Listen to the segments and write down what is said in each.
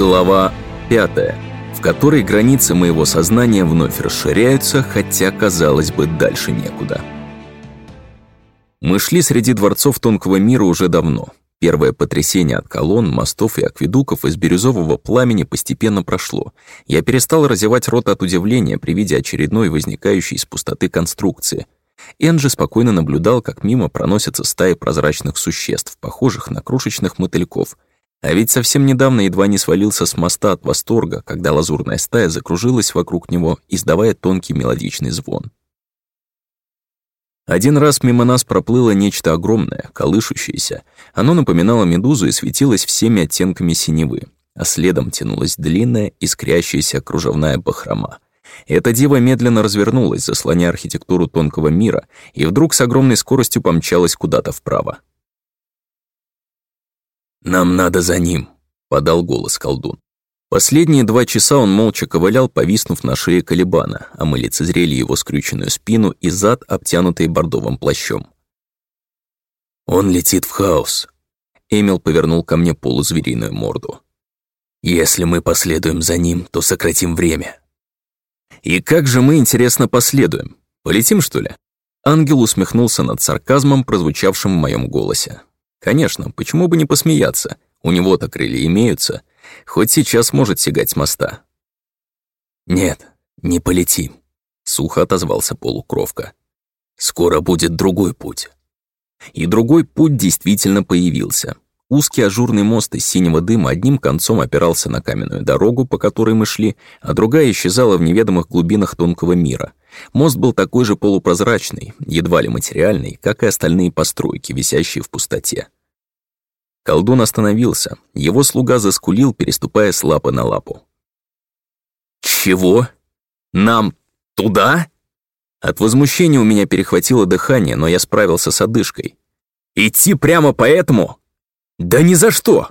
Глава 5, в которой границы моего сознания вновь расширяются, хотя, казалось бы, дальше некуда. Мы шли среди дворцов тонкого мира уже давно. Первое потрясение от колонн, мостов и акведуков из бирюзового пламени постепенно прошло. Я перестал разевать рот от удивления при виде очередной возникающей из пустоты конструкции. Энджи спокойно наблюдал, как мимо проносятся стаи прозрачных существ, похожих на крошечных мотыльков. А ведь совсем недавно едва не свалился с моста от восторга, когда лазурная стая закружилась вокруг него, издавая тонкий мелодичный звон. Один раз мимо нас проплыло нечто огромное, колышущееся. Оно напоминало медузу и светилось всеми оттенками синевы, а следом тянулась длинная, искрящаяся кружевная бахрома. Эта дева медленно развернулась, заслоняя архитектуру тонкого мира, и вдруг с огромной скоростью помчалась куда-то вправо. «Нам надо за ним», — подал голос колдун. Последние два часа он молча ковылял, повиснув на шее Калибана, а мы лицезрели его скрюченную спину и зад, обтянутый бордовым плащом. «Он летит в хаос», — Эмил повернул ко мне полузвериную морду. «Если мы последуем за ним, то сократим время». «И как же мы, интересно, последуем? Полетим, что ли?» Ангел усмехнулся над сарказмом, прозвучавшим в моем голосе. «Конечно, почему бы не посмеяться? У него-то крылья имеются, Хоть сейчас может сигать с моста. «Нет, не полетим», — сухо отозвался полукровка. «Скоро будет другой путь». И другой путь действительно появился. Узкий ажурный мост из синего дыма одним концом опирался на каменную дорогу, по которой мы шли, а другая исчезала в неведомых глубинах тонкого мира. Мост был такой же полупрозрачный, едва ли материальный, как и остальные постройки, висящие в пустоте. Колдун остановился. Его слуга заскулил, переступая с лапы на лапу. «Чего? Нам туда?» От возмущения у меня перехватило дыхание, но я справился с одышкой. «Идти прямо по этому? Да ни за что!»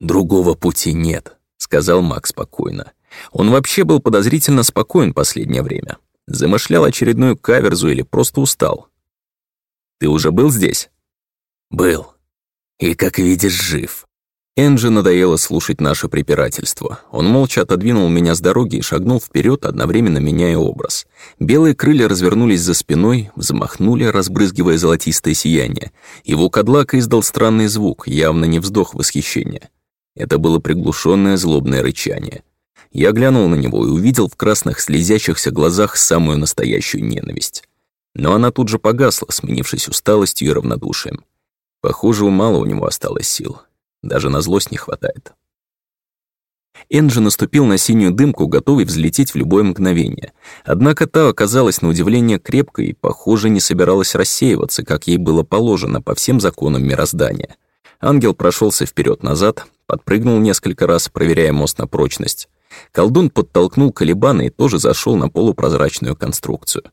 «Другого пути нет», — сказал Мак спокойно. Он вообще был подозрительно спокоен последнее время. Замышлял очередную каверзу или просто устал. «Ты уже был здесь?» «Был», и, как видишь, жив. Энджи надоело слушать наше препирательство. Он молча отодвинул меня с дороги и шагнул вперед, одновременно меняя образ. Белые крылья развернулись за спиной, взмахнули, разбрызгивая золотистое сияние. Его кадлак издал странный звук, явно не вздох восхищения. Это было приглушенное злобное рычание. Я глянул на него и увидел в красных слезящихся глазах самую настоящую ненависть. Но она тут же погасла, сменившись усталостью и равнодушием. Похоже, мало у него осталось сил. Даже на злость не хватает. Энджи наступил на синюю дымку, готовый взлететь в любое мгновение. Однако та оказалась на удивление крепкой и, похоже, не собиралась рассеиваться, как ей было положено по всем законам мироздания. Ангел прошелся вперед назад подпрыгнул несколько раз, проверяя мост на прочность. Колдун подтолкнул Калибана и тоже зашел на полупрозрачную конструкцию.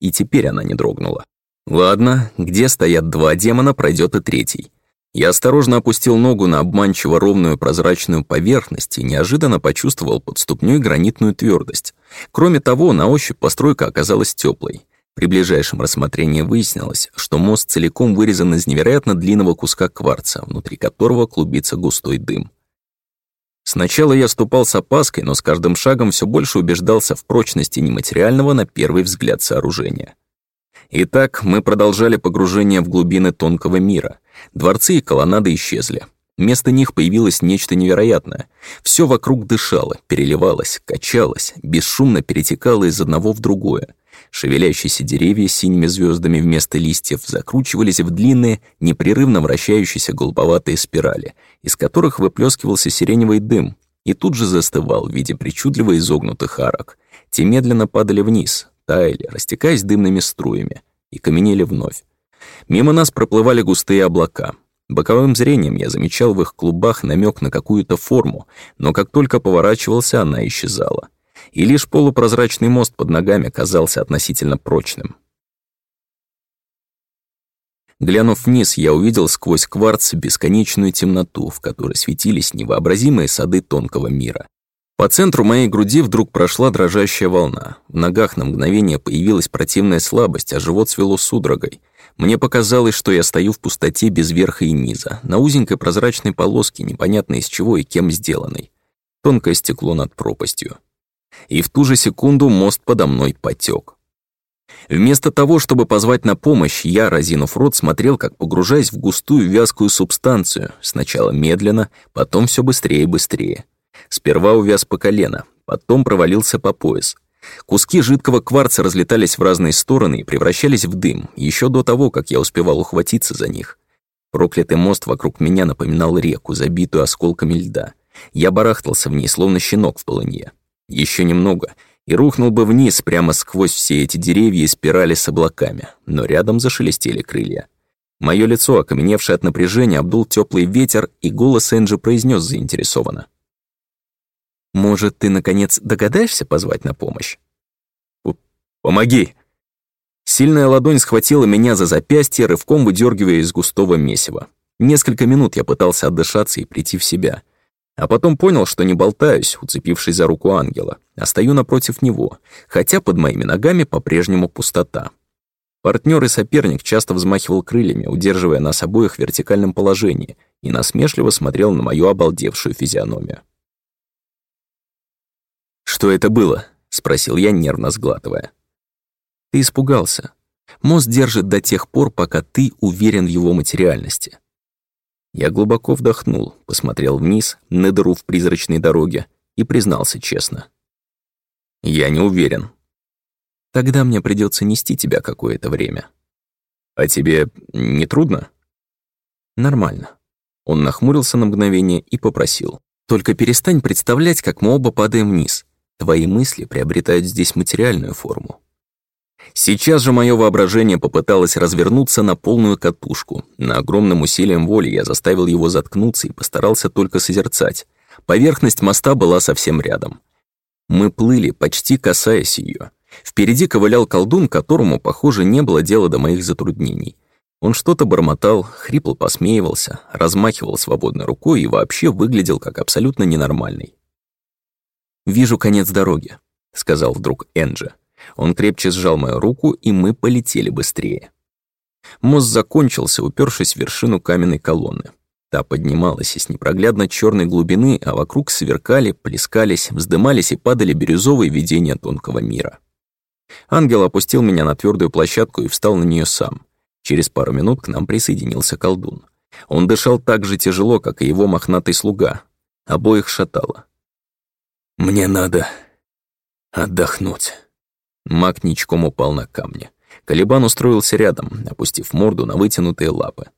И теперь она не дрогнула. Ладно, где стоят два демона, пройдет и третий. Я осторожно опустил ногу на обманчиво ровную прозрачную поверхность и неожиданно почувствовал под ступней гранитную твердость. Кроме того, на ощупь постройка оказалась теплой. При ближайшем рассмотрении выяснилось, что мост целиком вырезан из невероятно длинного куска кварца, внутри которого клубится густой дым. Сначала я ступал с опаской, но с каждым шагом все больше убеждался в прочности нематериального на первый взгляд сооружения. Итак, мы продолжали погружение в глубины тонкого мира. Дворцы и колоннады исчезли. Вместо них появилось нечто невероятное. Все вокруг дышало, переливалось, качалось, бесшумно перетекало из одного в другое. Шевелящиеся деревья с синими звездами вместо листьев закручивались в длинные, непрерывно вращающиеся голубоватые спирали, из которых выплескивался сиреневый дым, и тут же застывал в виде причудливо изогнутых арок. Те медленно падали вниз, таяли, растекаясь дымными струями, и каменели вновь. Мимо нас проплывали густые облака. Боковым зрением я замечал в их клубах намек на какую-то форму, но как только поворачивался, она исчезала. И лишь полупрозрачный мост под ногами казался относительно прочным. Глянув вниз, я увидел сквозь кварц бесконечную темноту, в которой светились невообразимые сады тонкого мира. По центру моей груди вдруг прошла дрожащая волна. В ногах на мгновение появилась противная слабость, а живот свело судорогой. Мне показалось, что я стою в пустоте без верха и низа, на узенькой прозрачной полоске, непонятно из чего и кем сделанной. Тонкое стекло над пропастью. И в ту же секунду мост подо мной потек. Вместо того, чтобы позвать на помощь, я, разинув рот, смотрел, как погружаясь в густую вязкую субстанцию, сначала медленно, потом все быстрее и быстрее. Сперва увяз по колено, потом провалился по пояс. Куски жидкого кварца разлетались в разные стороны и превращались в дым, еще до того, как я успевал ухватиться за них. Проклятый мост вокруг меня напоминал реку, забитую осколками льда. Я барахтался в ней, словно щенок в полынье. Еще немного, и рухнул бы вниз прямо сквозь все эти деревья и спирали с облаками, но рядом зашелестели крылья. Мое лицо, окаменевшее от напряжения, обдул теплый ветер, и голос Энджи произнес заинтересованно. «Может, ты, наконец, догадаешься позвать на помощь?» «Помоги!» Сильная ладонь схватила меня за запястье, рывком выдергивая из густого месива. Несколько минут я пытался отдышаться и прийти в себя. А потом понял, что не болтаюсь, уцепившись за руку ангела, а стою напротив него, хотя под моими ногами по-прежнему пустота. Партнер и соперник часто взмахивал крыльями, удерживая нас обоих в вертикальном положении, и насмешливо смотрел на мою обалдевшую физиономию. «Что это было?» — спросил я, нервно сглатывая. «Ты испугался. Мост держит до тех пор, пока ты уверен в его материальности. Я глубоко вдохнул, посмотрел вниз, на дыру в призрачной дороге и признался честно. «Я не уверен. Тогда мне придется нести тебя какое-то время». «А тебе не трудно?» «Нормально». Он нахмурился на мгновение и попросил. «Только перестань представлять, как мы оба падаем вниз. Твои мысли приобретают здесь материальную форму. Сейчас же мое воображение попыталось развернуться на полную катушку. На огромным усилием воли я заставил его заткнуться и постарался только созерцать. Поверхность моста была совсем рядом. Мы плыли, почти касаясь ее. Впереди ковылял колдун, которому, похоже, не было дела до моих затруднений. Он что-то бормотал, хрипло посмеивался, размахивал свободной рукой и вообще выглядел как абсолютно ненормальный. «Вижу конец дороги», — сказал вдруг Энджи. Он крепче сжал мою руку, и мы полетели быстрее. Мост закончился, упершись в вершину каменной колонны. Та поднималась из непроглядно черной глубины, а вокруг сверкали, плескались, вздымались и падали бирюзовые видения тонкого мира. Ангел опустил меня на твердую площадку и встал на нее сам. Через пару минут к нам присоединился колдун. Он дышал так же тяжело, как и его мохнатый слуга. Обоих шатало. «Мне надо отдохнуть». Маг ничком упал на камни. Калибан устроился рядом, опустив морду на вытянутые лапы.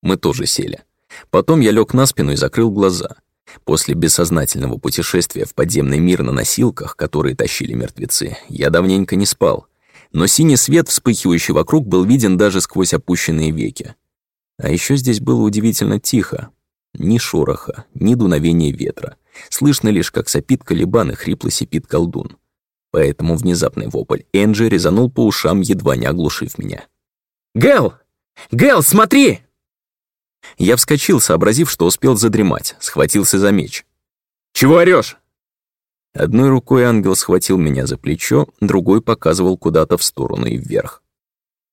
Мы тоже сели. Потом я лег на спину и закрыл глаза. После бессознательного путешествия в подземный мир на носилках, которые тащили мертвецы, я давненько не спал. Но синий свет, вспыхивающий вокруг, был виден даже сквозь опущенные веки. А еще здесь было удивительно тихо. Ни шороха, ни дуновения ветра. Слышно лишь, как сопит колебан и хрипло сипит колдун. Поэтому внезапный вопль Энджи резанул по ушам, едва не оглушив меня. «Гэл! Гэл, смотри!» Я вскочил, сообразив, что успел задремать, схватился за меч. «Чего орёшь?» Одной рукой ангел схватил меня за плечо, другой показывал куда-то в сторону и вверх.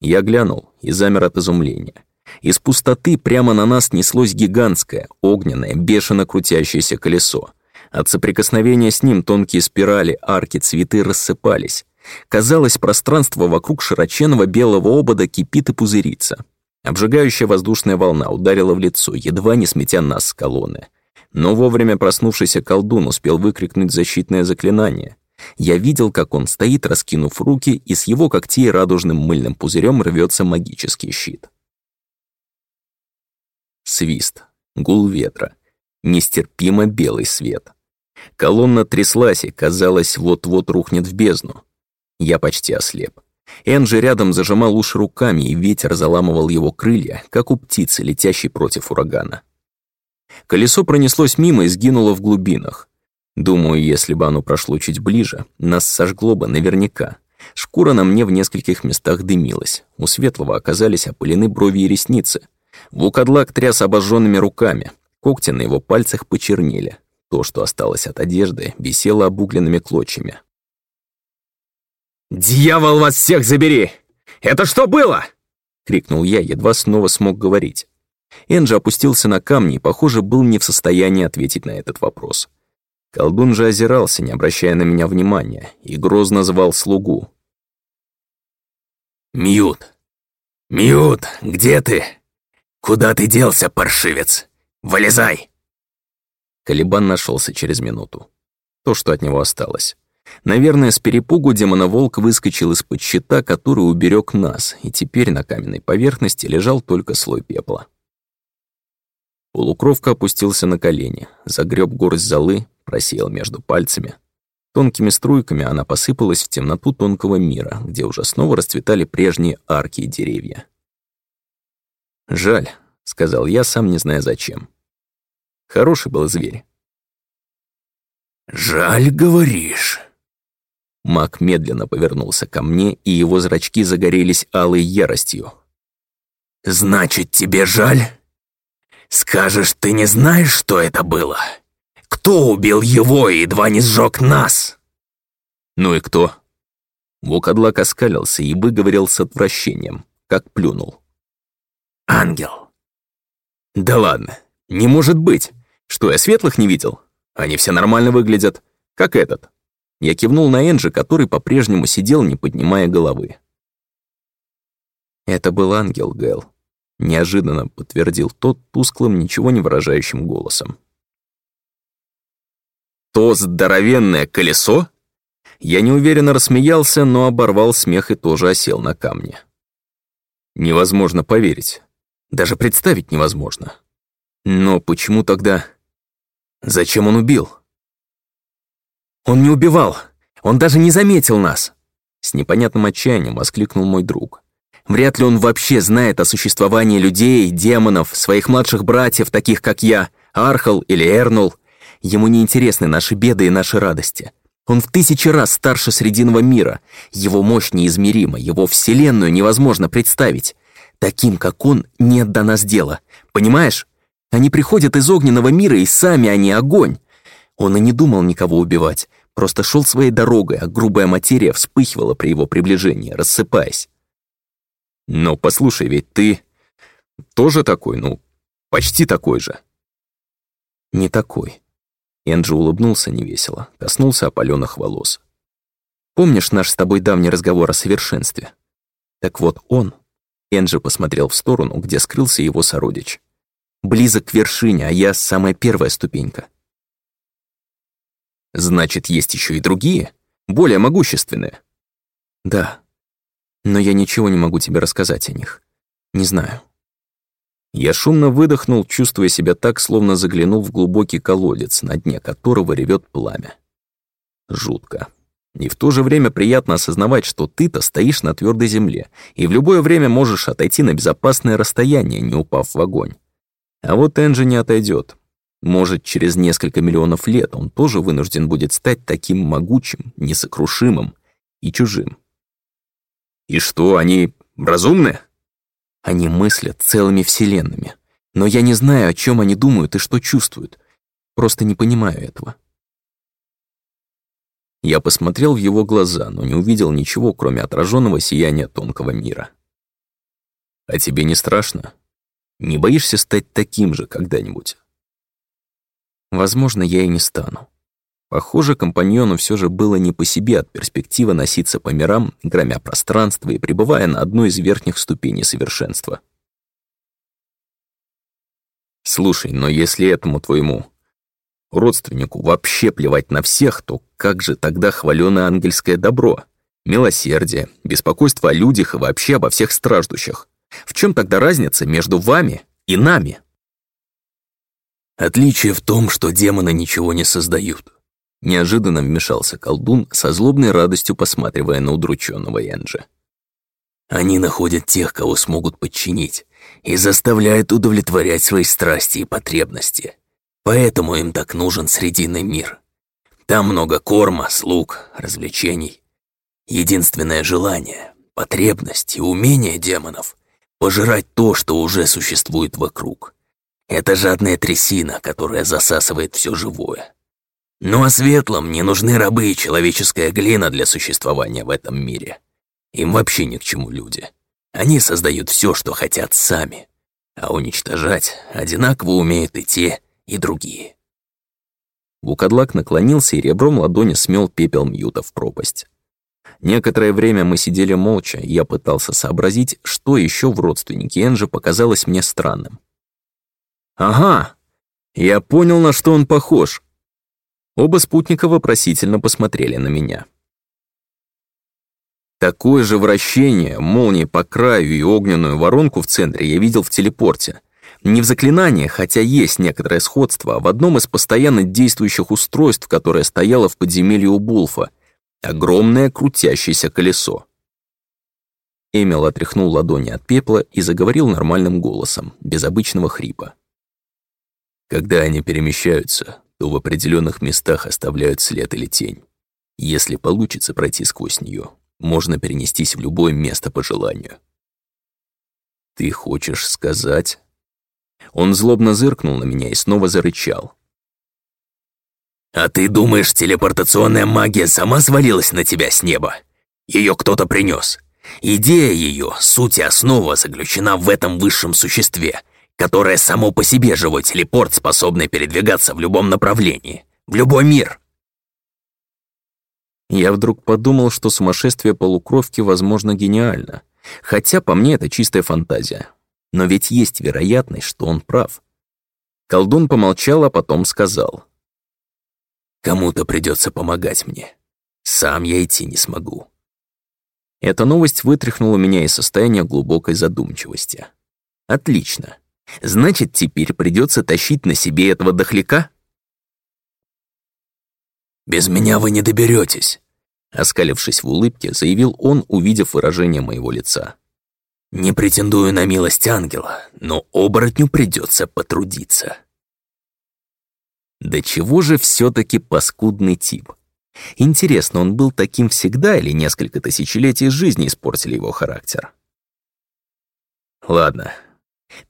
Я глянул и замер от изумления. Из пустоты прямо на нас неслось гигантское, огненное, бешено крутящееся колесо. От соприкосновения с ним тонкие спирали, арки, цветы рассыпались. Казалось, пространство вокруг широченного белого обода кипит и пузырится. Обжигающая воздушная волна ударила в лицо, едва не сметя нас с колонны. Но вовремя проснувшийся колдун успел выкрикнуть защитное заклинание. Я видел, как он стоит, раскинув руки, и с его когтей радужным мыльным пузырем рвется магический щит. Свист, гул ветра, нестерпимо белый свет. Колонна тряслась и, казалось, вот-вот рухнет в бездну. Я почти ослеп. Энджи рядом зажимал уши руками, и ветер заламывал его крылья, как у птицы, летящей против урагана. Колесо пронеслось мимо и сгинуло в глубинах. Думаю, если бы оно прошло чуть ближе, нас сожгло бы наверняка. Шкура на мне в нескольких местах дымилась. У Светлого оказались опылены брови и ресницы. Вукадлак тряс обожженными руками. Когти на его пальцах почернели. То, что осталось от одежды, висело обугленными клочьями. «Дьявол вас всех забери! Это что было?» — крикнул я, едва снова смог говорить. Энджи опустился на камни и, похоже, был не в состоянии ответить на этот вопрос. Колдун же озирался, не обращая на меня внимания, и грозно звал слугу. «Мьют! Мьют, где ты? Куда ты делся, паршивец? Вылезай!» Калибан нашелся через минуту. То, что от него осталось. Наверное, с перепугу демона-волк выскочил из-под щита, который уберег нас, и теперь на каменной поверхности лежал только слой пепла. Полукровка опустился на колени, загреб горсть золы, просеял между пальцами. Тонкими струйками она посыпалась в темноту тонкого мира, где уже снова расцветали прежние арки и деревья. «Жаль», — сказал я, сам не зная зачем. Хороший был зверь. «Жаль, говоришь?» Маг медленно повернулся ко мне, и его зрачки загорелись алой яростью. «Значит, тебе жаль?» Скажешь, ты не знаешь, что это было? Кто убил его и едва не сжег нас?» «Ну и кто?» Вокадлак оскалился и выговорил с отвращением, как плюнул. «Ангел». «Да ладно, не может быть. Что, я светлых не видел? Они все нормально выглядят, как этот». Я кивнул на Энджи, который по-прежнему сидел, не поднимая головы. «Это был ангел, Гэл», Неожиданно подтвердил тот тусклым, ничего не выражающим голосом. «То здоровенное колесо?» Я неуверенно рассмеялся, но оборвал смех и тоже осел на камне. Невозможно поверить. Даже представить невозможно. Но почему тогда... Зачем он убил? Он не убивал. Он даже не заметил нас. С непонятным отчаянием воскликнул мой друг. Вряд ли он вообще знает о существовании людей, демонов, своих младших братьев, таких как я, Архал или Эрнул. Ему не интересны наши беды и наши радости. Он в тысячи раз старше Срединного мира. Его мощь неизмерима, его вселенную невозможно представить. Таким, как он, нет до нас дела. Понимаешь? Они приходят из огненного мира, и сами они огонь. Он и не думал никого убивать. Просто шел своей дорогой, а грубая материя вспыхивала при его приближении, рассыпаясь. Но послушай, ведь ты тоже такой, ну, почти такой же. Не такой. Энджи улыбнулся невесело, коснулся опаленных волос. Помнишь наш с тобой давний разговор о совершенстве? Так вот он, Энджи посмотрел в сторону, где скрылся его сородич. Близок к вершине, а я самая первая ступенька. Значит, есть еще и другие, более могущественные. Да, но я ничего не могу тебе рассказать о них. Не знаю. Я шумно выдохнул, чувствуя себя так, словно заглянул в глубокий колодец, на дне которого ревет пламя. Жутко. И в то же время приятно осознавать, что ты-то стоишь на твердой земле и в любое время можешь отойти на безопасное расстояние, не упав в огонь. А вот Энджи не отойдет. Может, через несколько миллионов лет он тоже вынужден будет стать таким могучим, несокрушимым и чужим. И что, они разумны? Они мыслят целыми вселенными. Но я не знаю, о чем они думают и что чувствуют. Просто не понимаю этого. Я посмотрел в его глаза, но не увидел ничего, кроме отраженного сияния тонкого мира. А тебе не страшно? Не боишься стать таким же когда-нибудь? Возможно, я и не стану. Похоже, компаньону все же было не по себе от перспективы носиться по мирам, громя пространство и пребывая на одной из верхних ступеней совершенства. Слушай, но если этому твоему родственнику вообще плевать на всех, то как же тогда хваленое ангельское добро, милосердие, беспокойство о людях и вообще обо всех страждущих? В чем тогда разница между вами и нами? Отличие в том, что демоны ничего не создают. Неожиданно вмешался колдун, со злобной радостью посматривая на удрученного Энджи. Они находят тех, кого смогут подчинить, и заставляют удовлетворять свои страсти и потребности. Поэтому им так нужен Срединный мир. Там много корма, слуг, развлечений. Единственное желание, потребность и умение демонов — пожирать то, что уже существует вокруг. Это жадная трясина, которая засасывает все живое. Ну а светлым не нужны рабы и человеческая глина для существования в этом мире. Им вообще ни к чему люди. Они создают все, что хотят сами, а уничтожать одинаково умеют и те, и другие. Вукадлак наклонился и ребром ладони смел пепел Мьюта в пропасть. Некоторое время мы сидели молча, и я пытался сообразить, что еще в родственнике Энджи показалось мне странным. «Ага, я понял, на что он похож». Оба спутника вопросительно посмотрели на меня. Такое же вращение, молнии по краю и огненную воронку в центре я видел в телепорте. Не в заклинании, хотя есть некоторое сходство, а в одном из постоянно действующих устройств, которое стояло в подземелье у Булфа. Огромное крутящееся колесо. Эмил отряхнул ладони от пепла и заговорил нормальным голосом, без обычного хрипа. Когда они перемещаются, то в определенных местах оставляют след или тень. Если получится пройти сквозь нее, можно перенестись в любое место по желанию. «Ты хочешь сказать?» Он злобно зыркнул на меня и снова зарычал. «А ты думаешь, телепортационная магия сама свалилась на тебя с неба? Ее кто-то принес. Идея ее, суть и основа заключена в этом высшем существе, которое само по себе живой телепорт, способный передвигаться в любом направлении, в любой мир». Я вдруг подумал, что сумасшествие полукровки, возможно, гениально. Хотя, по мне, это чистая фантазия. Но ведь есть вероятность, что он прав. Колдун помолчал, а потом сказал. «Кому-то придется помогать мне. Сам я идти не смогу». Эта новость вытряхнула меня из состояния глубокой задумчивости. «Отлично. Значит, теперь придется тащить на себе этого дохляка?» «Без меня вы не доберетесь, оскалившись в улыбке, заявил он, увидев выражение моего лица. «Не претендую на милость ангела, но оборотню придется потрудиться». Да чего же все таки паскудный тип? Интересно, он был таким всегда или несколько тысячелетий жизни испортили его характер? Ладно.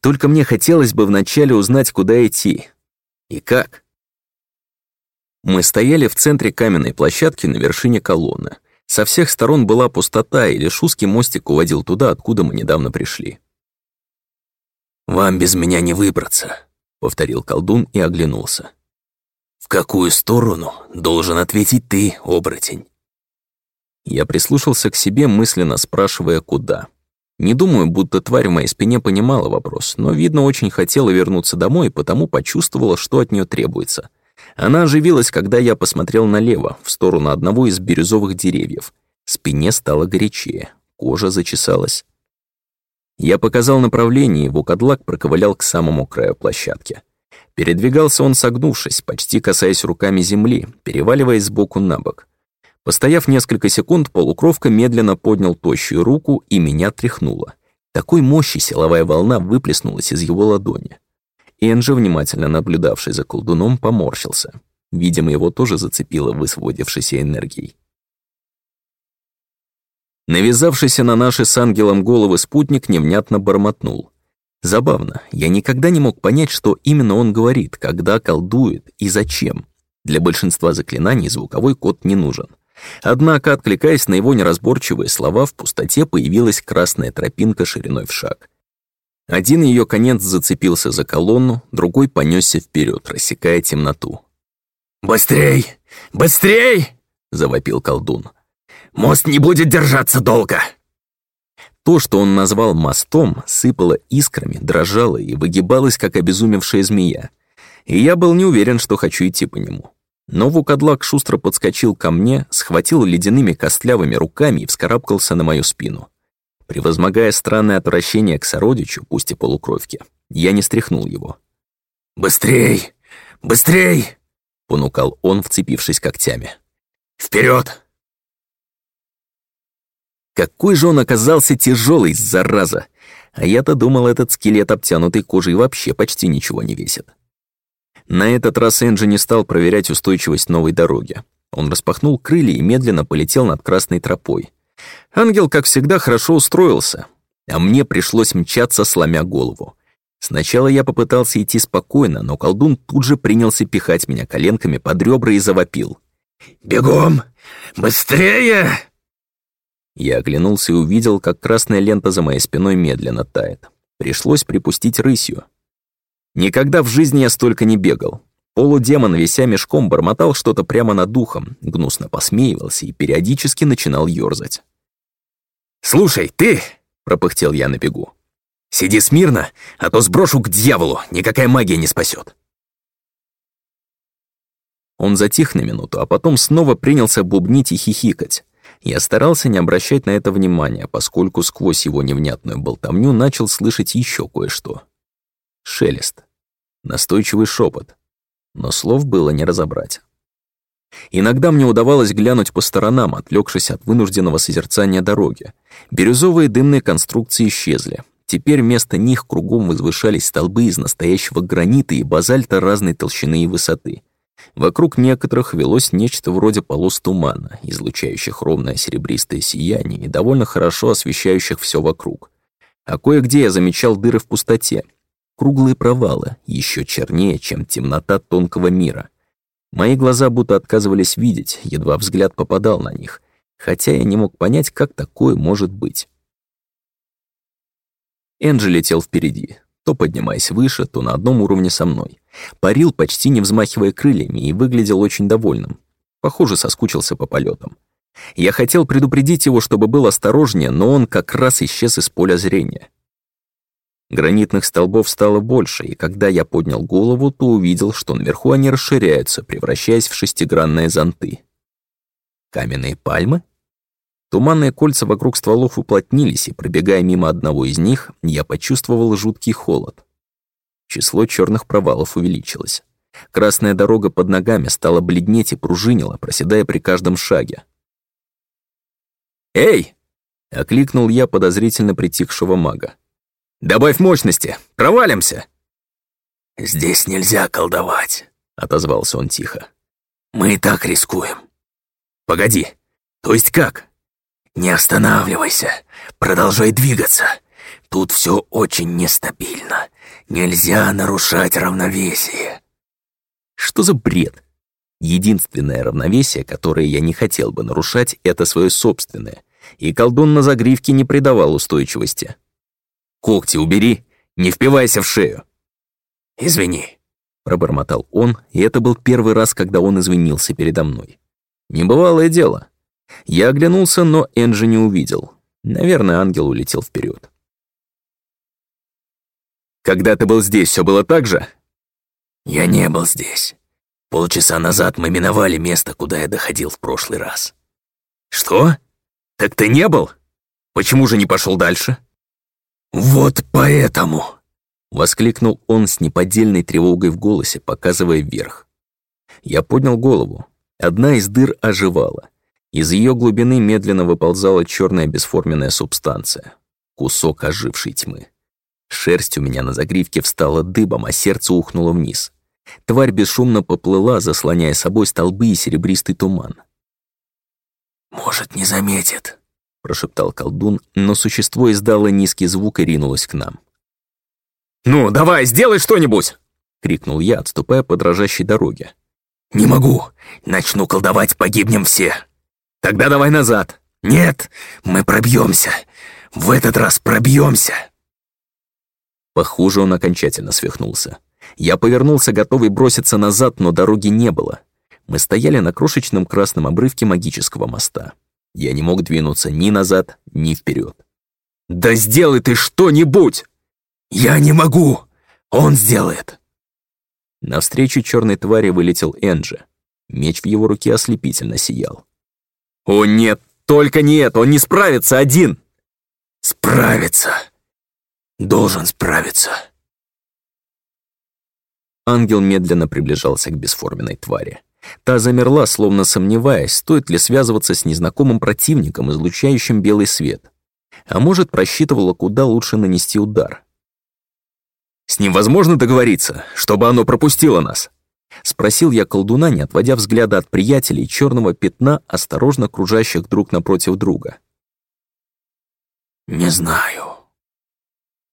Только мне хотелось бы вначале узнать, куда идти. И как. Мы стояли в центре каменной площадки на вершине колонны. Со всех сторон была пустота, и лишь узкий мостик уводил туда, откуда мы недавно пришли. «Вам без меня не выбраться», — повторил колдун и оглянулся. «В какую сторону должен ответить ты, оборотень?» Я прислушался к себе, мысленно спрашивая, куда. Не думаю, будто тварь в моей спине понимала вопрос, но, видно, очень хотела вернуться домой, потому почувствовала, что от нее требуется. Она оживилась, когда я посмотрел налево, в сторону одного из бирюзовых деревьев. Спине стало горячее, кожа зачесалась. Я показал направление, и Вукадлак проковылял к самому краю площадки. Передвигался он согнувшись, почти касаясь руками земли, переваливаясь сбоку на бок. Постояв несколько секунд, полукровка медленно поднял тощую руку и меня тряхнуло. Такой мощи силовая волна выплеснулась из его ладони. Энджи, внимательно наблюдавший за колдуном, поморщился. Видимо, его тоже зацепило высвободившейся энергией. Навязавшийся на наши с ангелом головы спутник невнятно бормотнул. Забавно, я никогда не мог понять, что именно он говорит, когда колдует и зачем. Для большинства заклинаний звуковой код не нужен. Однако, откликаясь на его неразборчивые слова, в пустоте появилась красная тропинка шириной в шаг. Один ее конец зацепился за колонну, другой понесся вперед, рассекая темноту. «Быстрей! Быстрей!» — завопил колдун. «Мост не будет держаться долго!» То, что он назвал мостом, сыпало искрами, дрожало и выгибалось, как обезумевшая змея. И я был не уверен, что хочу идти по нему. Но Вукадлак шустро подскочил ко мне, схватил ледяными костлявыми руками и вскарабкался на мою спину. Превозмогая странное отвращение к сородичу, пусть и полукровке, я не стряхнул его. «Быстрей! Быстрей!» — понукал он, вцепившись когтями. «Вперед!» Какой же он оказался тяжелый, зараза! А я-то думал, этот скелет, обтянутый кожей, вообще почти ничего не весит. На этот раз Энджи не стал проверять устойчивость новой дороги. Он распахнул крылья и медленно полетел над красной тропой. Ангел, как всегда, хорошо устроился, а мне пришлось мчаться, сломя голову. Сначала я попытался идти спокойно, но колдун тут же принялся пихать меня коленками под ребра и завопил. «Бегом! Быстрее!» Я оглянулся и увидел, как красная лента за моей спиной медленно тает. Пришлось припустить рысью. Никогда в жизни я столько не бегал. Полудемон, вися мешком, бормотал что-то прямо над духом, гнусно посмеивался и периодически начинал ёрзать. «Слушай, ты!» — пропыхтел я на бегу. «Сиди смирно, а то сброшу к дьяволу, никакая магия не спасет. Он затих на минуту, а потом снова принялся бубнить и хихикать. Я старался не обращать на это внимания, поскольку сквозь его невнятную болтовню начал слышать еще кое-что. Шелест. Настойчивый шепот. Но слов было не разобрать. Иногда мне удавалось глянуть по сторонам, отвлекшись от вынужденного созерцания дороги. Бирюзовые дымные конструкции исчезли. Теперь вместо них кругом возвышались столбы из настоящего гранита и базальта разной толщины и высоты. Вокруг некоторых велось нечто вроде полос тумана, излучающих ровное серебристое сияние и довольно хорошо освещающих все вокруг. А кое-где я замечал дыры в пустоте, круглые провалы, еще чернее, чем темнота тонкого мира. Мои глаза будто отказывались видеть, едва взгляд попадал на них, хотя я не мог понять, как такое может быть. Энджи летел впереди, то поднимаясь выше, то на одном уровне со мной. Парил, почти не взмахивая крыльями, и выглядел очень довольным. Похоже, соскучился по полетам. Я хотел предупредить его, чтобы был осторожнее, но он как раз исчез из поля зрения. Гранитных столбов стало больше, и когда я поднял голову, то увидел, что наверху они расширяются, превращаясь в шестигранные зонты. Каменные пальмы? Туманные кольца вокруг стволов уплотнились, и, пробегая мимо одного из них, я почувствовал жуткий холод. Число черных провалов увеличилось. Красная дорога под ногами стала бледнеть и пружинила, проседая при каждом шаге. «Эй!» — окликнул я подозрительно притихшего мага. «Добавь мощности! Провалимся!» «Здесь нельзя колдовать», — отозвался он тихо. «Мы и так рискуем». «Погоди, то есть как?» «Не останавливайся, продолжай двигаться. Тут все очень нестабильно. Нельзя нарушать равновесие». Что за бред? Единственное равновесие, которое я не хотел бы нарушать, это свое собственное. И колдун на загривке не придавал устойчивости. «Когти убери, не впивайся в шею». «Извини», — пробормотал он, и это был первый раз, когда он извинился передо мной. Небывалое дело. Я оглянулся, но Энджи не увидел. Наверное, ангел улетел вперед. «Когда ты был здесь, все было так же?» «Я не был здесь. Полчаса назад мы миновали место, куда я доходил в прошлый раз». «Что? Так ты не был? Почему же не пошел дальше?» «Вот поэтому!» — воскликнул он с неподдельной тревогой в голосе, показывая вверх. Я поднял голову. Одна из дыр оживала. Из ее глубины медленно выползала черная бесформенная субстанция. Кусок ожившей тьмы. Шерсть у меня на загривке встала дыбом, а сердце ухнуло вниз. Тварь бесшумно поплыла, заслоняя собой столбы и серебристый туман. «Может, не заметит», — прошептал колдун, но существо издало низкий звук и ринулось к нам. «Ну, давай, сделай что-нибудь!» — крикнул я, отступая по дрожащей дороге. «Не могу! Начну колдовать, погибнем все!» Тогда давай назад. Нет, мы пробьемся. В этот раз пробьемся. Похоже, он окончательно свихнулся. Я повернулся, готовый броситься назад, но дороги не было. Мы стояли на крошечном красном обрывке магического моста. Я не мог двинуться ни назад, ни вперед. «Да сделай ты что-нибудь!» «Я не могу! Он сделает!» Навстречу черной твари вылетел Энджи. Меч в его руке ослепительно сиял. «О нет, только нет, он не справится один!» «Справится! Должен справиться!» Ангел медленно приближался к бесформенной твари. Та замерла, словно сомневаясь, стоит ли связываться с незнакомым противником, излучающим белый свет. А может, просчитывала, куда лучше нанести удар. «С ним возможно договориться, чтобы оно пропустило нас?» Спросил я колдуна, не отводя взгляда от приятелей черного пятна, осторожно кружащих друг напротив друга. «Не знаю».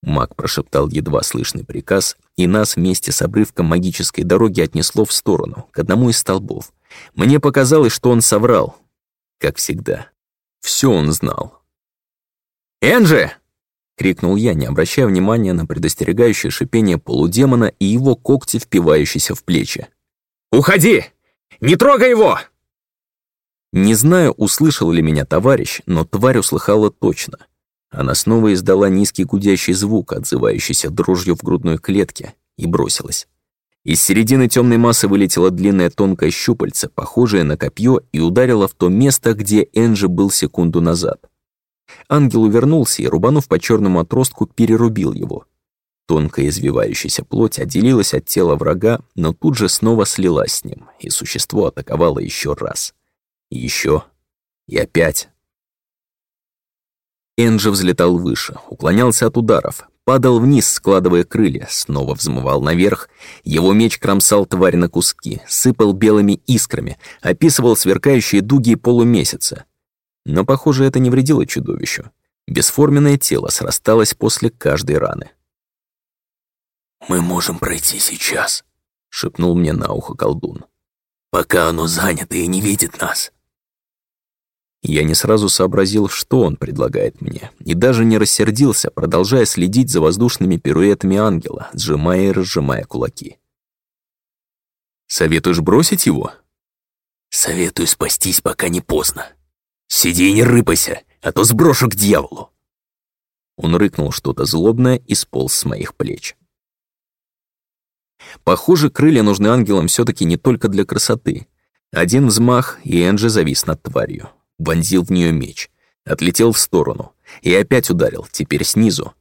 Маг прошептал едва слышный приказ, и нас вместе с обрывком магической дороги отнесло в сторону, к одному из столбов. Мне показалось, что он соврал. Как всегда. Все он знал. «Энджи!» — крикнул я, не обращая внимания на предостерегающее шипение полудемона и его когти, впивающиеся в плечи. «Уходи! Не трогай его!» Не знаю, услышал ли меня товарищ, но тварь услыхала точно. Она снова издала низкий гудящий звук, отзывающийся дрожью в грудной клетке, и бросилась. Из середины темной массы вылетела длинная тонкая щупальце, похожее на копье, и ударила в то место, где Энджи был секунду назад. Ангел увернулся и, рубанув по черному отростку, перерубил его. Тонкая извивающаяся плоть отделилась от тела врага, но тут же снова слилась с ним, и существо атаковало еще раз. И еще. И опять. Энджи взлетал выше, уклонялся от ударов, падал вниз, складывая крылья, снова взмывал наверх. Его меч кромсал тварь на куски, сыпал белыми искрами, описывал сверкающие дуги полумесяца. Но, похоже, это не вредило чудовищу. Бесформенное тело срасталось после каждой раны. «Мы можем пройти сейчас», — шепнул мне на ухо колдун. «Пока оно занято и не видит нас». Я не сразу сообразил, что он предлагает мне, и даже не рассердился, продолжая следить за воздушными пируэтами ангела, сжимая и разжимая кулаки. «Советуешь бросить его?» «Советую спастись, пока не поздно. Сиди и не рыпайся, а то сброшу к дьяволу!» Он рыкнул что-то злобное и сполз с моих плеч. Похоже, крылья нужны ангелам все таки не только для красоты. Один взмах, и Энджи завис над тварью вонзил в нее меч, отлетел в сторону и опять ударил, теперь снизу.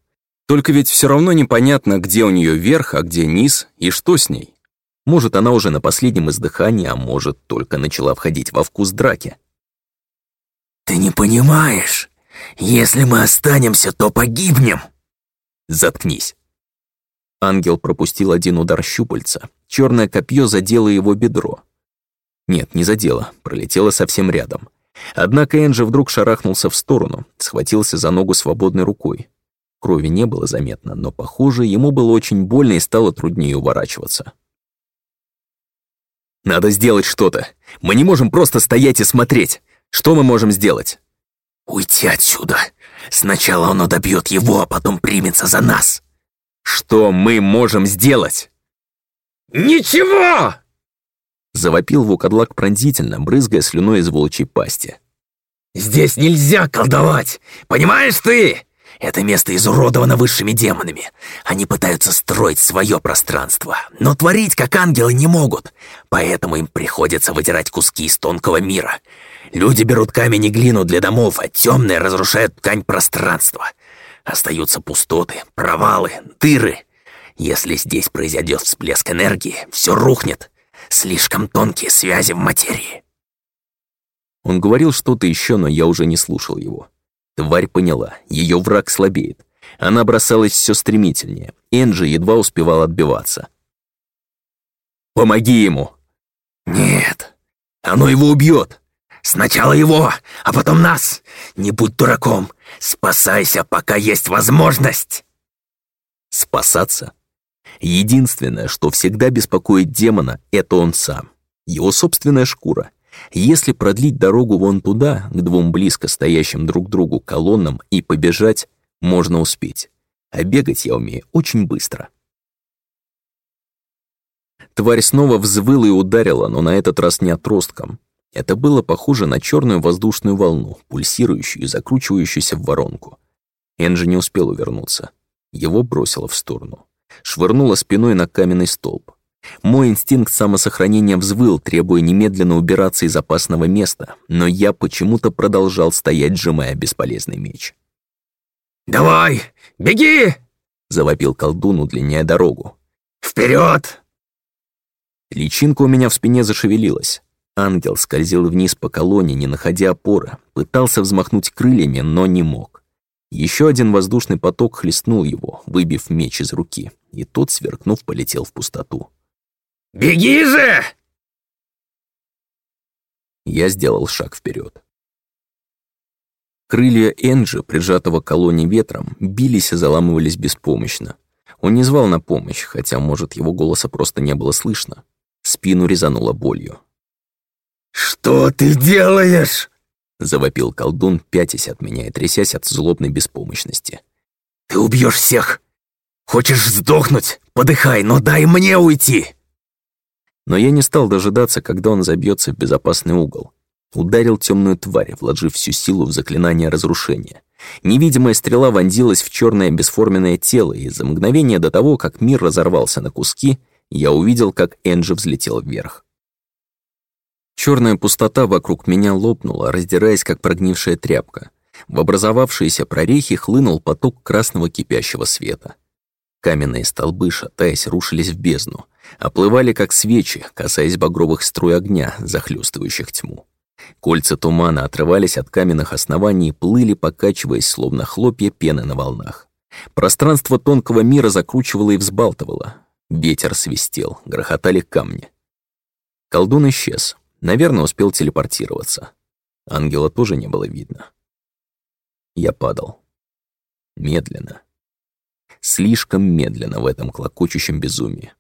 Только ведь все равно непонятно, где у нее верх, а где низ и что с ней. Может, она уже на последнем издыхании, а может, только начала входить во вкус драки. «Ты не понимаешь? Если мы останемся, то погибнем!» «Заткнись!» Ангел пропустил один удар щупальца. Черное копье задело его бедро. Нет, не задело, пролетело совсем рядом. Однако Энджи вдруг шарахнулся в сторону, схватился за ногу свободной рукой. Крови не было заметно, но, похоже, ему было очень больно и стало труднее уворачиваться. «Надо сделать что-то. Мы не можем просто стоять и смотреть. Что мы можем сделать?» «Уйти отсюда. Сначала оно добьет его, а потом примется за нас». «Что мы можем сделать?» «Ничего!» Завопил Вукадлак пронзительно, брызгая слюной из волчьей пасти. «Здесь нельзя колдовать! Понимаешь ты? Это место изуродовано высшими демонами. Они пытаются строить свое пространство, но творить, как ангелы, не могут. Поэтому им приходится выдирать куски из тонкого мира. Люди берут камень и глину для домов, а темные разрушают ткань пространства. Остаются пустоты, провалы, дыры. Если здесь произойдет всплеск энергии, все рухнет. Слишком тонкие связи в материи. Он говорил что-то еще, но я уже не слушал его. Тварь поняла, ее враг слабеет. Она бросалась все стремительнее. Энджи едва успевал отбиваться. «Помоги ему!» «Нет, оно его убьет. Сначала его, а потом нас. Не будь дураком. Спасайся, пока есть возможность». «Спасаться?» Единственное, что всегда беспокоит демона, это он сам. Его собственная шкура. Если продлить дорогу вон туда, к двум близко стоящим друг другу колоннам, и побежать, можно успеть. А бегать я умею очень быстро. Тварь снова взвыла и ударила, но на этот раз не отростком. Это было похоже на черную воздушную волну, пульсирующую и закручивающуюся в воронку. Энджи не успел увернуться. Его бросило в сторону швырнула спиной на каменный столб. Мой инстинкт самосохранения взвыл, требуя немедленно убираться из опасного места, но я почему-то продолжал стоять, сжимая бесполезный меч. «Давай, беги!» — завопил колдун, удлиняя дорогу. «Вперед!» Личинка у меня в спине зашевелилась. Ангел скользил вниз по колонне, не находя опоры, пытался взмахнуть крыльями, но не мог. Еще один воздушный поток хлестнул его, выбив меч из руки и тот, сверкнув, полетел в пустоту. «Беги же!» Я сделал шаг вперед. Крылья Энджи, прижатого к колонне ветром, бились и заламывались беспомощно. Он не звал на помощь, хотя, может, его голоса просто не было слышно. Спину резануло болью. «Что ты делаешь?» Завопил колдун, пятясь от меня и трясясь от злобной беспомощности. «Ты убьешь всех! Хочешь сдохнуть? Подыхай, но дай мне уйти!» Но я не стал дожидаться, когда он забьется в безопасный угол. Ударил темную тварь, вложив всю силу в заклинание разрушения. Невидимая стрела вонзилась в черное бесформенное тело, и за мгновение до того, как мир разорвался на куски, я увидел, как Энджи взлетел вверх. Черная пустота вокруг меня лопнула, раздираясь, как прогнившая тряпка. В образовавшиеся прорехи хлынул поток красного кипящего света. Каменные столбы, шатаясь, рушились в бездну, оплывали, как свечи, касаясь багровых струй огня, захлестывающих тьму. Кольца тумана отрывались от каменных оснований и плыли, покачиваясь, словно хлопья пены на волнах. Пространство тонкого мира закручивало и взбалтывало. Ветер свистел, грохотали камни. Колдун исчез. Наверное, успел телепортироваться. Ангела тоже не было видно. Я падал. Медленно. Слишком медленно в этом клокочущем безумии.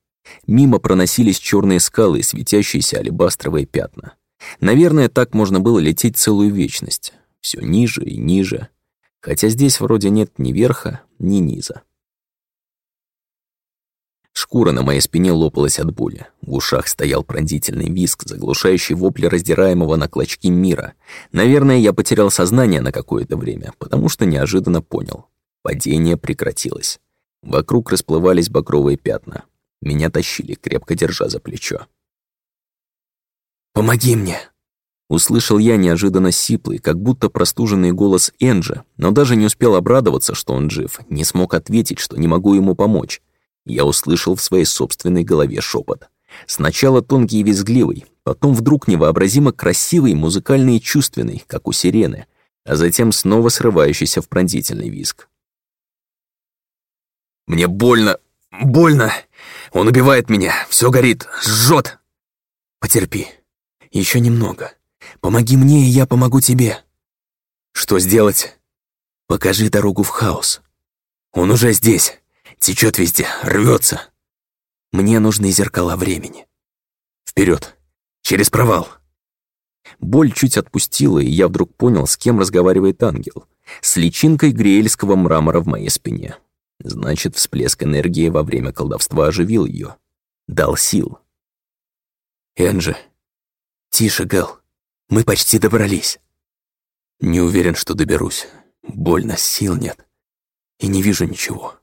Мимо проносились черные скалы и светящиеся алебастровые пятна. Наверное, так можно было лететь целую вечность. Все ниже и ниже. Хотя здесь вроде нет ни верха, ни низа. Шкура на моей спине лопалась от боли. В ушах стоял пронзительный виск, заглушающий вопли раздираемого на клочки мира. Наверное, я потерял сознание на какое-то время, потому что неожиданно понял. Падение прекратилось. Вокруг расплывались багровые пятна. Меня тащили, крепко держа за плечо. «Помоги мне!» Услышал я неожиданно сиплый, как будто простуженный голос Энджи, но даже не успел обрадоваться, что он жив, не смог ответить, что не могу ему помочь. Я услышал в своей собственной голове шепот. Сначала тонкий и визгливый, потом вдруг невообразимо красивый, музыкальный и чувственный, как у сирены, а затем снова срывающийся в пронзительный визг. «Мне больно, больно! Он убивает меня, все горит, жжет. Потерпи, еще немного. Помоги мне, и я помогу тебе. Что сделать? Покажи дорогу в хаос. Он уже здесь, течет везде, рвется. Мне нужны зеркала времени. Вперед, через провал. Боль чуть отпустила, и я вдруг понял, с кем разговаривает ангел. С личинкой гриэльского мрамора в моей спине. Значит, всплеск энергии во время колдовства оживил ее, Дал сил. Энджи, тише, Гэл. Мы почти добрались. Не уверен, что доберусь. Больно, сил нет. И не вижу ничего.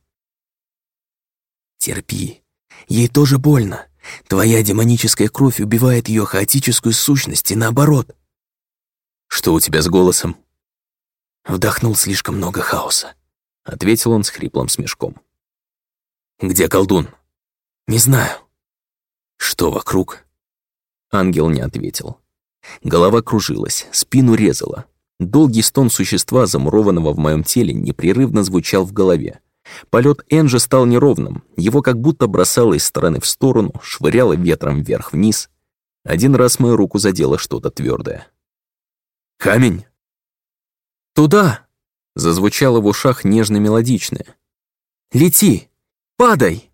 Терпи. Ей тоже больно. Твоя демоническая кровь убивает ее хаотическую сущность и наоборот. Что у тебя с голосом? Вдохнул слишком много хаоса. Ответил он с хриплым смешком. Где колдун? Не знаю. Что вокруг? Ангел не ответил. Голова кружилась, спину резала. Долгий стон существа, замурованного в моем теле, непрерывно звучал в голове. Полет Энджи стал неровным, его как будто бросало из стороны в сторону, швыряло ветром вверх-вниз. Один раз мою руку задело что-то твердое. «Камень!» «Туда!» — зазвучало в ушах нежно-мелодичное. «Лети! Падай!»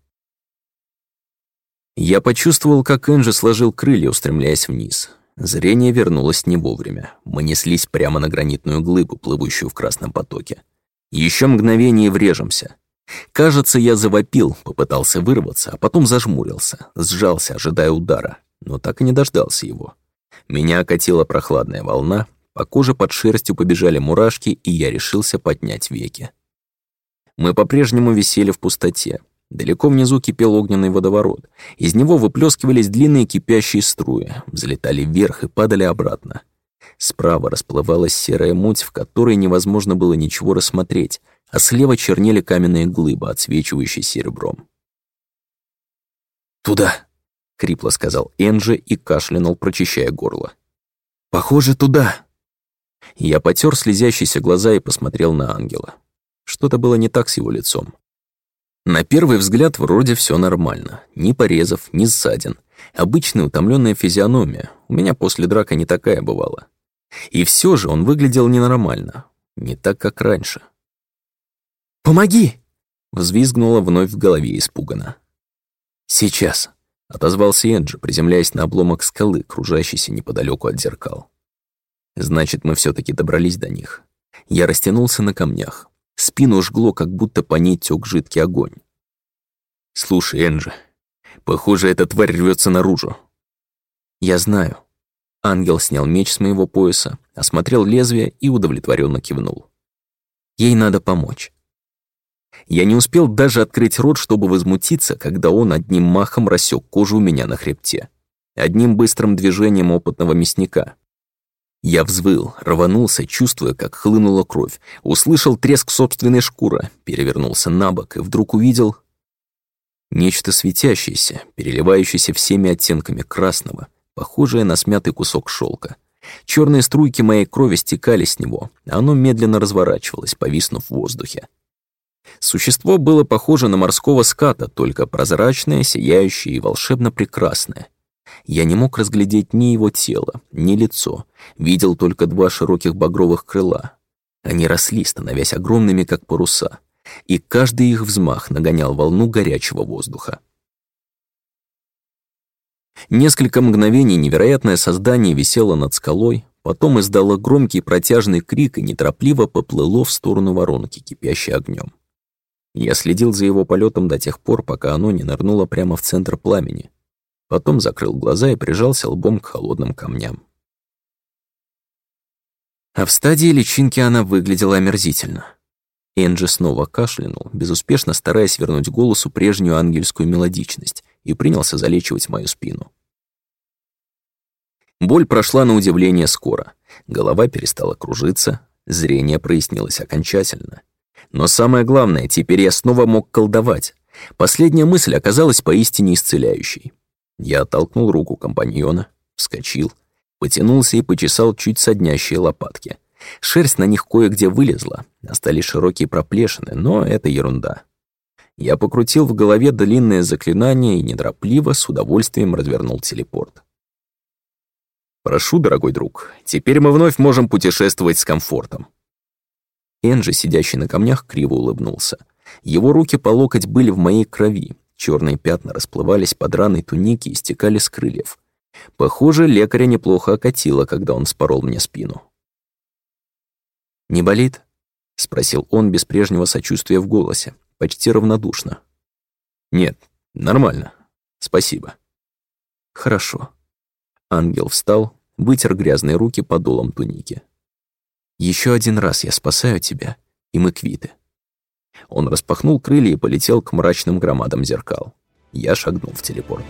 Я почувствовал, как Энджи сложил крылья, устремляясь вниз. Зрение вернулось не вовремя. Мы неслись прямо на гранитную глыбу, плывущую в красном потоке. Еще мгновение врежемся. Кажется, я завопил, попытался вырваться, а потом зажмурился, сжался, ожидая удара, но так и не дождался его. Меня окатила прохладная волна, по коже под шерстью побежали мурашки, и я решился поднять веки. Мы по-прежнему висели в пустоте, Далеко внизу кипел огненный водоворот. Из него выплескивались длинные кипящие струи, взлетали вверх и падали обратно. Справа расплывалась серая муть, в которой невозможно было ничего рассмотреть, а слева чернели каменные глыбы, отсвечивающие серебром. «Туда!» — хрипло сказал Энджи и кашлянул, прочищая горло. «Похоже, туда!» Я потер слезящиеся глаза и посмотрел на ангела. Что-то было не так с его лицом. На первый взгляд вроде все нормально. Ни порезов, ни ссадин. Обычная утомленная физиономия. У меня после драка не такая бывала. И все же он выглядел ненормально. Не так, как раньше. «Помоги!» Взвизгнула вновь в голове испуганно. «Сейчас», — отозвался Энджи, приземляясь на обломок скалы, кружащийся неподалеку от зеркал. Значит, мы все таки добрались до них. Я растянулся на камнях. Спину жгло, как будто по ней тёк жидкий огонь. «Слушай, Энджи, похоже, эта тварь рвется наружу». «Я знаю». Ангел снял меч с моего пояса, осмотрел лезвие и удовлетворенно кивнул. «Ей надо помочь». Я не успел даже открыть рот, чтобы возмутиться, когда он одним махом рассек кожу у меня на хребте. Одним быстрым движением опытного мясника. Я взвыл, рванулся, чувствуя, как хлынула кровь, услышал треск собственной шкуры, перевернулся на бок и вдруг увидел нечто светящееся, переливающееся всеми оттенками красного, похожее на смятый кусок шелка. Черные струйки моей крови стекали с него, а оно медленно разворачивалось, повиснув в воздухе. Существо было похоже на морского ската, только прозрачное, сияющее и волшебно прекрасное. Я не мог разглядеть ни его тело, ни лицо, видел только два широких багровых крыла. Они росли, становясь огромными, как паруса, и каждый их взмах нагонял волну горячего воздуха. Несколько мгновений невероятное создание висело над скалой, потом издало громкий протяжный крик и неторопливо поплыло в сторону воронки, кипящей огнем. Я следил за его полетом до тех пор, пока оно не нырнуло прямо в центр пламени. Потом закрыл глаза и прижался лбом к холодным камням. А в стадии личинки она выглядела омерзительно. Энджи снова кашлянул, безуспешно стараясь вернуть голосу прежнюю ангельскую мелодичность, и принялся залечивать мою спину. Боль прошла на удивление скоро. Голова перестала кружиться, зрение прояснилось окончательно. Но самое главное, теперь я снова мог колдовать. Последняя мысль оказалась поистине исцеляющей. Я оттолкнул руку компаньона, вскочил, потянулся и почесал чуть соднящие лопатки. Шерсть на них кое-где вылезла, остались широкие проплешины, но это ерунда. Я покрутил в голове длинное заклинание и недропливо с удовольствием развернул телепорт. «Прошу, дорогой друг, теперь мы вновь можем путешествовать с комфортом». Энджи, сидящий на камнях, криво улыбнулся. Его руки по локоть были в моей крови, Черные пятна расплывались под раной туники и стекали с крыльев. Похоже, лекаря неплохо окатило, когда он спорол мне спину. «Не болит?» — спросил он без прежнего сочувствия в голосе, почти равнодушно. «Нет, нормально. Спасибо». «Хорошо». Ангел встал, вытер грязные руки подолом туники. Еще один раз я спасаю тебя, и мы квиты». Он распахнул крылья и полетел к мрачным громадам зеркал. Я шагнул в телепорт.